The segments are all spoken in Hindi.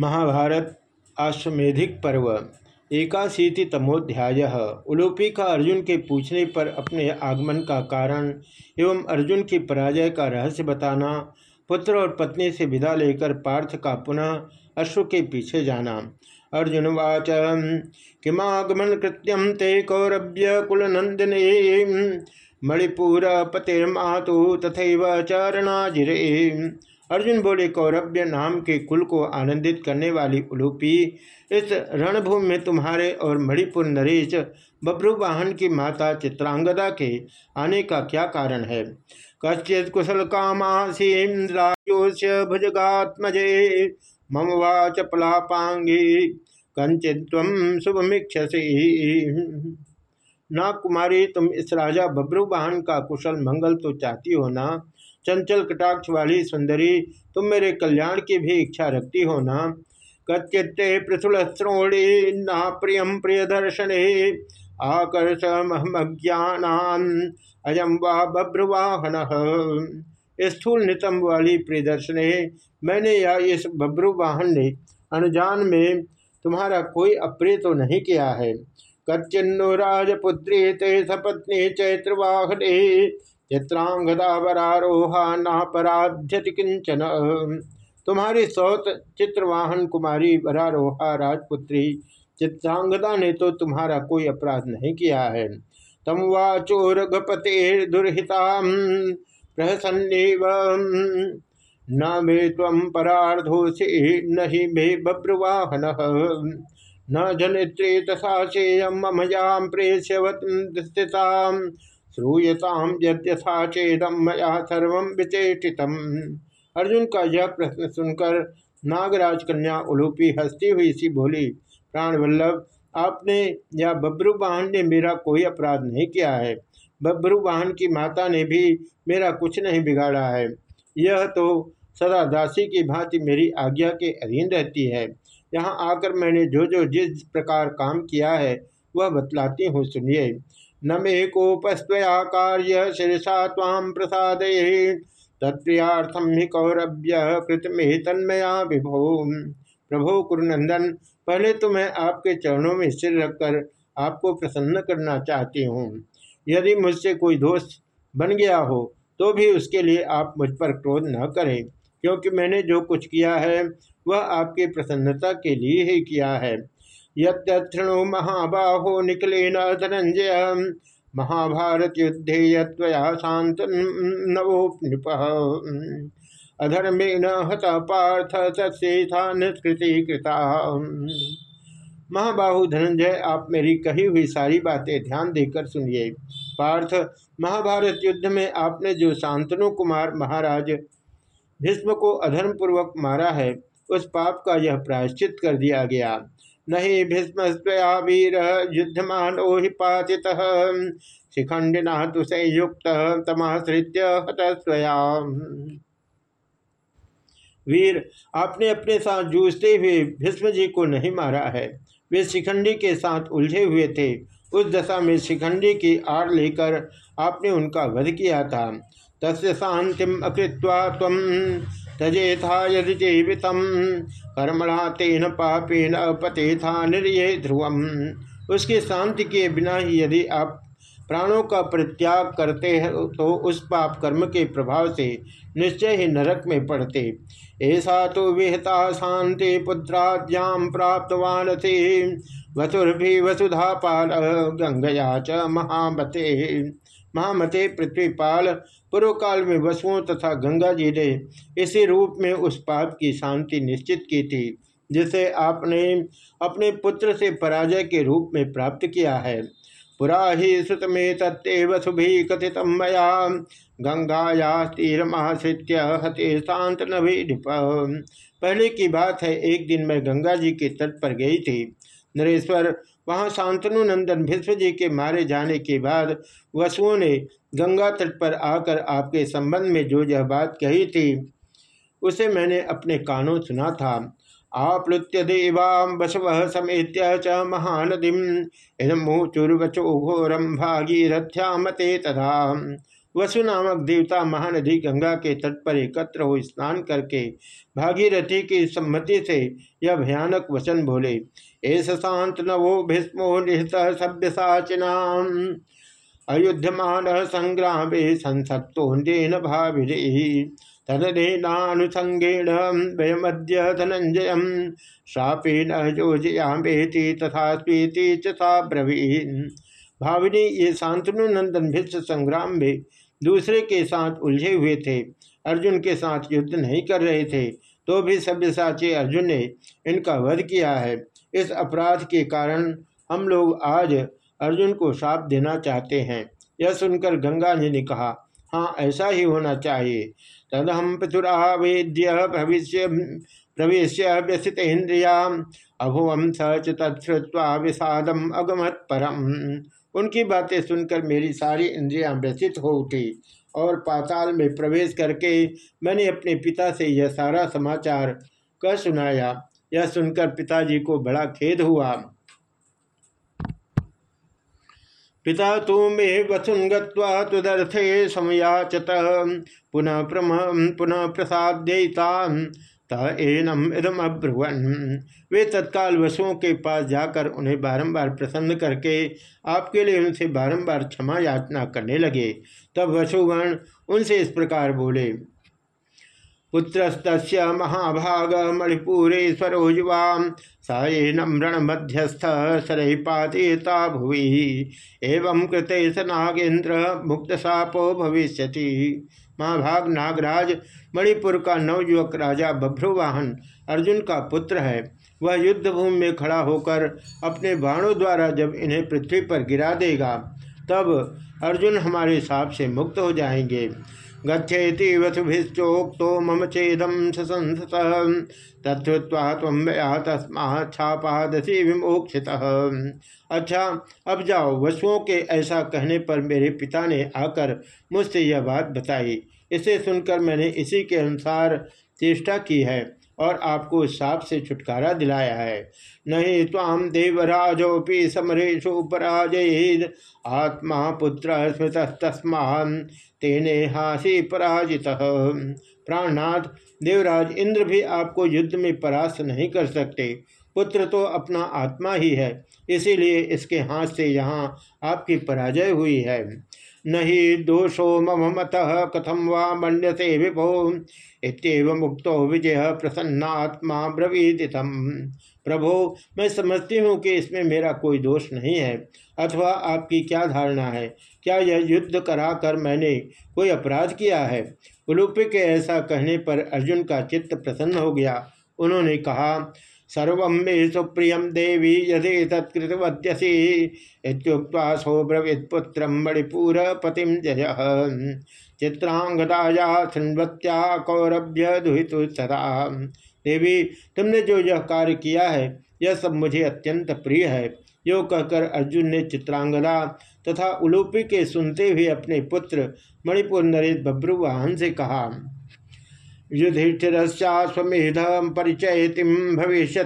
महाभारत आश्वेधिक पर्व एकाशीति तमोध्याय उलूपी का अर्जुन के पूछने पर अपने आगमन का कारण एवं अर्जुन की पराजय का रहस्य बताना, पुत्र और पत्नी से विदा लेकर पार्थ का पुनः अश्व के पीछे जाना। अर्जुन वाच किमागमन कृत्यम ते कौरभ्य कुलनंदिने मणिपुर पतिर्मातु तथा चारणाजिरे अर्जुन बोले, कौरव्य नाम के कुल को आनंदित करने वाली उलूपी इस रणभूमि में तुम्हारे और मणिपुर नरेश बब्रू वाहन की माता चित्रांगदा के आने का क्या कारण है? कश्चित कुशल कामासीन्द्रायोश भुजगात्मजे, मम वाच पलापांगी, कंचित शुभमीक्षसी। ना कुमारी तुम इस राजा बब्रू वाहन का कुशल मंगल तो चाहती हो ना? चंचल कटाक्ष वाली सुंदरी, तुम मेरे कल्याण की भी इच्छा रखती हो ना? कच्चित्ते पृथुल श्रोणी, ना प्रियम प्रिय दर्शन आकर्ष महमज्ञान अयम वा बभ्रुवाहन। स्थूल नितम वाली प्रियदर्शने, मैंने या इस बब्रुवाहन ने अनुजान में तुम्हारा कोई अप्रिय तो नहीं किया है। कच्चिन्नो राजपुत्री ते सपत्नी चैत्रवाहने चित्रांगदावरारोहा नापराध्यति किंचन तुम्हारी सौत चित्रवाहन कुमारी वरारोहा राजपुत्री, चित्रांगदा ने तो तुम्हारा कोई अपराध नहीं किया है। तम वाचोरघपते दुर्हिता प्रहसन्व न मे तम परार्धोषि न ही मे बब्रुवाहन न जनित्री तथा चेयम ममयाम प्रेष्यवत स्थिता श्रूयताम यद्यथा चेदम मया सर्व विचेषितम अर्जुन का यह प्रश्न सुनकर नागराज कन्या उलूपी हंसती हुई सी बोली, प्राण वल्लभ, आपने या बब्रू वाहन ने मेरा कोई अपराध नहीं किया है। बब्रू वाहन की माता ने भी मेरा कुछ नहीं बिगाड़ा है। यह तो सदा दासी की भांति मेरी आज्ञा के अधीन रहती है। यहाँ आकर मैंने जो जो जिस प्रकार काम किया है, वह बतलाती हूँ, सुनिए। न मे कोपस्वया कार्य शीर्षा ताम प्रसाद तत्प्रियाथम ही कौरभ्य कृतमे तन्मया विभो। प्रभो कुरुनंदन, पहले तो मैं आपके चरणों में सिर रखकर आपको प्रसन्न करना चाहती हूँ। यदि मुझसे कोई दोष बन गया हो तो भी उसके लिए आप मुझ पर क्रोध न करें, क्योंकि मैंने जो कुछ किया है, वह आपकी प्रसन्नता के लिए ही किया है। यृणु महाबाहो निकले न धनंजय। महाभारत युद्धे यया शांत नवो नृप। अधर्मे न हत पार्थ सत्सेथा निष्कृति कृता महाबाहु धनंजय, आप मेरी कही हुई सारी बातें ध्यान देकर सुनिए। पार्थ, महाभारत युद्ध में आपने जो शांतनु कुमार महाराज भीष्म को अधर्मपूर्वक मारा है, उस पाप का यह प्रायश्चित कर दिया गया। नहीं भीष्मया वीर युद्धमानो हि पाति शिखंडिना तो संयुक्त तमाश्रित्य हतस्वया वीर, आपने अपने साथ जूझते हुए भीष्म जी को नहीं मारा है। वे शिखंडी के साथ उलझे हुए थे। उस दशा में शिखंडी की आड़ लेकर आपने उनका वध किया था। तस् शांतिम अकृत्वा तम तजे था यदि जीवित कर्मणा तेन पापेन अपते था निर्य ध्रुवम उसकी शांति के बिना ही यदि आप प्राणों का परित्याग करते हैं तो उस पाप कर्म के प्रभाव से निश्चय ही नरक में पड़ते। ऐसा तो विहता शांति पुत्राद्याम प्राप्तवान थे वसुर्भि वसुधा पाल, गंगया च महामते। महामते पृथ्वीपाल पूर्व काल में वसुओं तथा गंगा जी ने इसी रूप में उस पाप की शांति निश्चित की थी, जिसे आपने अपने पुत्र से पराजय के रूप में प्राप्त किया है। पुरा ही श्रुत में तत्व वसुभि कथित मया। गंगाया तीरमाश्रित्य हते शांत नभी पहले की बात है, एक दिन मैं गंगा जी के तट पर गई थी। नरेश्वर, वहाँ शांतनु नंदन भीष्म जी के मारे जाने के बाद वसुओं ने गंगा तट पर आकर आपके संबंध में जो यह बात कही थी, उसे मैंने अपने कानों सुना था। आप्लुत्य देवाम बसव समेत च महानदी। इदमूचुर्वचो घोरम भागीरथ्यामते तथा। वसु नामक देवता महानदी गंगा के तट पर एकत्र हो स्नान करके भागीरथी की सम्मति से यह भयानक वचन बोले एस शांत नवो भीष्मो निहत सभ्य साचिना अयुध्यमान संग्राम संसक्तोन्देन भाभी तदनेनानुसंगेण वयमद्य धनंजय शापेन योजयामेति तथा स्वीति ब्रवीन। भाविनी, ये शांतनु नंदन भिष्ट संग्राम में दूसरे के साथ उलझे हुए थे। अर्जुन के साथ युद्ध नहीं कर रहे थे तो भी सभ्यसाची अर्जुन ने इनका वध किया है। इस अपराध के कारण हम लोग आज अर्जुन को श्राप देना चाहते हैं। यह सुनकर गंगा जी ने कहा हाँ ऐसा ही होना चाहिए। तदहम पितुरावेद्य भविष्य प्रवेश व्यसित इंद्रिया अभुवम सच तत्वा विषादम अगमत परम। उनकी बातें सुनकर मेरी सारी इंद्रियाँ व्यथित हो उठी और पाताल में प्रवेश करके मैंने अपने पिता से यह सारा समाचार कह सुनाया। यह सुनकर पिताजी को बड़ा खेद हुआ। पिता तो मे वसुन गुदर्थे समयाचत। पुनः प्रम पुनः प्रसाद्यता एनम इदम अब्रुवन वे तत्काल वसुओं के पास जाकर उन्हें बारंबार प्रसन्न करके आपके लिए उनसे बारंबार क्षमा याचना करने लगे। तब वसुगण उनसे इस प्रकार बोले पुत्रस्त महाभाग मणिपुरेश्वरो युवा। सएनम रण मध्यस्थ सरहिपातेता भुवि। एवं कृते स नागेन्द्र मुक्त सापो भविष्य महाभाग नागराज, मणिपुर का नवयुवक राजा बभ्रुवाहन अर्जुन का पुत्र है। वह युद्ध भूमि में खड़ा होकर अपने बाणों द्वारा जब इन्हें पृथ्वी पर गिरा देगा, तब अर्जुन हमारे साप से मुक्त हो जाएँगे। गच्छेति वसुभिश्चोक्तो मम चेदम ससंसत। तत्वा तम तस्मा छापादसी विमोक्षित। अच्छा अब जाओ, वसुओं के ऐसा कहने पर मेरे पिता ने आकर मुझसे यह बात बताई। इसे सुनकर मैंने इसी के अनुसार चेष्टा की है। और आपको साप से छुटकारा दिलाया है। नहीं ताम देवराजोपि समरेशु आत्मा पुत्र स्मृत तस्मान तेने हासी पराजित। प्राणनाथ देवराज इंद्र भी आपको युद्ध में परास्त नहीं कर सकते। पुत्र तो अपना आत्मा ही है, इसीलिए इसके हाथ से यहाँ आपकी पराजय हुई है। नहीं दोषो मम मत कथम वा मन्यसे विभो इतव मुक्तो विजय प्रसन्नात्मा ब्रवीदितम। प्रभो, मैं समझती हूँ कि इसमें मेरा कोई दोष नहीं है, अथवा आपकी क्या धारणा है? क्या यह युद्ध कराकर मैंने कोई अपराध किया है? उलूपी के ऐसा कहने पर अर्जुन का चित्त प्रसन्न हो गया। उन्होंने कहा सर्व मे सुप्रिय देवी यदि तत्कृतवत्यसी इत्युक्त्वा सौब्रवीत्पुत्र मणिपुर पतिम जय। चित्रांगदाया शृण्वत्या कौरभ्य दुहितु सदा। देवी, तुमने जो यह कार्य किया है, यह सब मुझे अत्यंत प्रिय है। यो कहकर अर्जुन ने चित्रांगदा तथा उलूपी के सुनते हुए अपने पुत्र मणिपुर नरेश बब्रुवाहन से कहा युधिष्ठिरश्चाश्वेध परिचयतिम भविष्य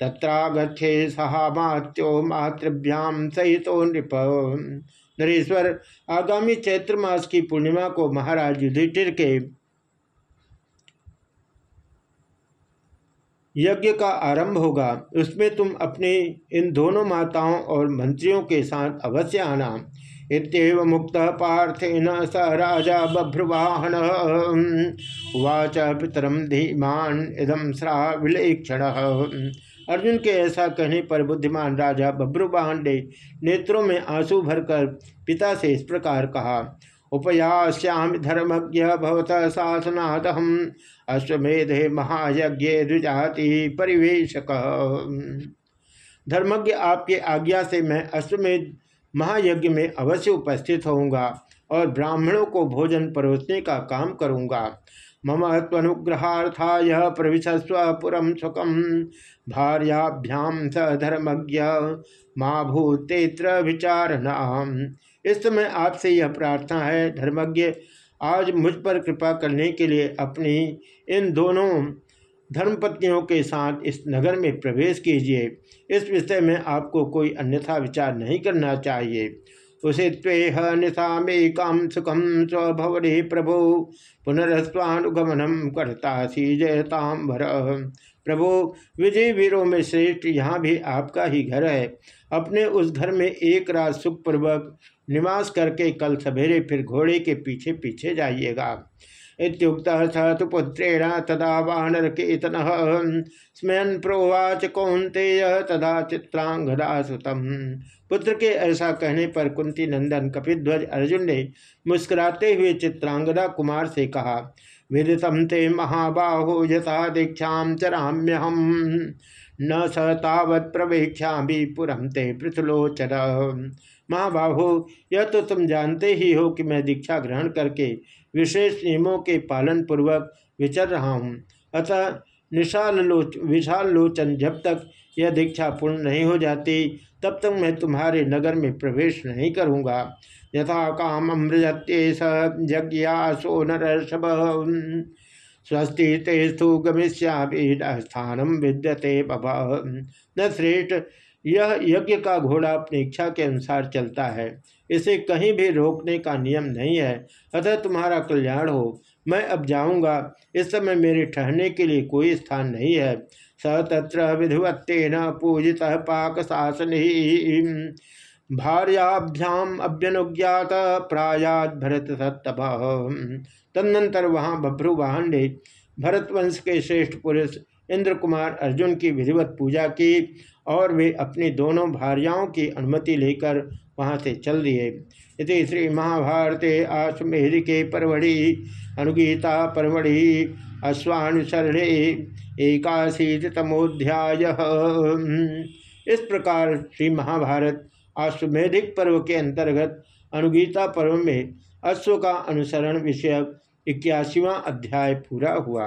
तत्रागछे सहामात्यो मातृभ्याम सहितो नृप। नरेश्वर, आगामी चैत्र मास की पूर्णिमा को महाराज युधिष्ठिर के यज्ञ का आरंभ होगा। उसमें तुम अपने इन दोनों माताओं और मंत्रियों के साथ अवश्य आना। इतव मुक्त पार्थेन स राजा बभ्रुवाहन। उवाच पितरम धीमान इदम श्रा विलेक्षण अर्जुन के ऐसा कहने पर बुद्धिमान राजा बभ्रुवाहन ने नेत्रों में आँसू भरकर पिता से इस प्रकार कहा उपयाश्याम धर्मज्ञ भवत शासनादहम अश्वेधे महायज्ञ द्विजाति परिवेशक। धर्मज्ञ आपके आज्ञा से मैं अश्वमेध महायज्ञ में अवश्य उपस्थित होऊँगा और ब्राह्मणों को भोजन परोसने का काम करूँगा। मम तनुग्रहार्थाय प्रविशस्व पुरम सुखम भार्याभ्याम स धर्मज्ञ। माँ भूतेत्र विचारणा इस समय आपसे यह प्रार्थना है, धर्मज्ञ, आज मुझ पर कृपा करने के लिए अपनी इन दोनों धर्मपत्नियों के साथ इस नगर में प्रवेश कीजिए। इस विषय में आपको कोई अन्यथा विचार नहीं करना चाहिए। उषित्वेह निशामेकां सुखम स्वभवरे प्रभो। पुनरस्वानुगमनम करता सी जयताम भर प्रभु विजय वीरों में श्रेष्ठ यहाँ भी आपका ही घर है। अपने उस घर में एक रात सुखपूर्वक निवास करके कल सवेरे फिर घोड़े के पीछे पीछे जाइएगा। इतुक्त स तो पुत्रेण तदा वानर केतन स्मयन प्रोवाच कौंतेय तदा चित्रांगदा सुतम पुत्र के ऐसा कहने पर कुंती नंदन कपिध्वज अर्जुन ने मुस्कुराते हुए चित्रांगदा कुमार से कहा विदितम ते महाबाहो यथा दीक्षा चराम्य हम न स तावत प्रवेक्षा भी पुरम ते पृथलोचर महाबाहो, यह तो तुम जानते ही हो कि मैं दीक्षा ग्रहण करके विशेष नियमों के पालन पूर्वक विचर रहा हूँ। अतः निशाल लोच विशाल लोचन जब तक यह दीक्षा पूर्ण नहीं हो जाती, तब तक मैं तुम्हारे नगर में प्रवेश नहीं करूँगा। यथा काम अमृजत्ये सज्ञासो नरषभ स्वस्ति तेस्तु गमिष्याभीड स्थानम विद्यते न श्रेष्ठ, यह यज्ञ का घोड़ा अपनी इच्छा के अनुसार चलता है। इसे कहीं भी रोकने का नियम नहीं है। अतः तुम्हारा कल्याण हो। मैं अब जाऊँगा। इस समय मेरे ठहरने के लिए कोई स्थान नहीं है। स तत्र विधिवत्तेन पूजित पाक शासन ही भार्याभ्याम अभ्यनुज्ञात प्रायात भरत सत्तभ तदनंतर वहाँ बभ्रु ने भरतवंश के श्रेष्ठ पुरुष इंद्र कुमार अर्जुन की विधिवत पूजा की और वे अपनी दोनों भार्याओं की अनुमति लेकर वहाँ से चल दिए। इति श्री महाभारते आश्वेधि के परवड़ी अनुगीता परवड़ी अश्वानुसरणे एकाशीतमोध्याय इस प्रकार श्री महाभारत आश्वेधिक पर्व के अंतर्गत अनुगीता पर्व में अश्व का अनुसरण विषयक इक्यासीवा अध्याय पूरा हुआ।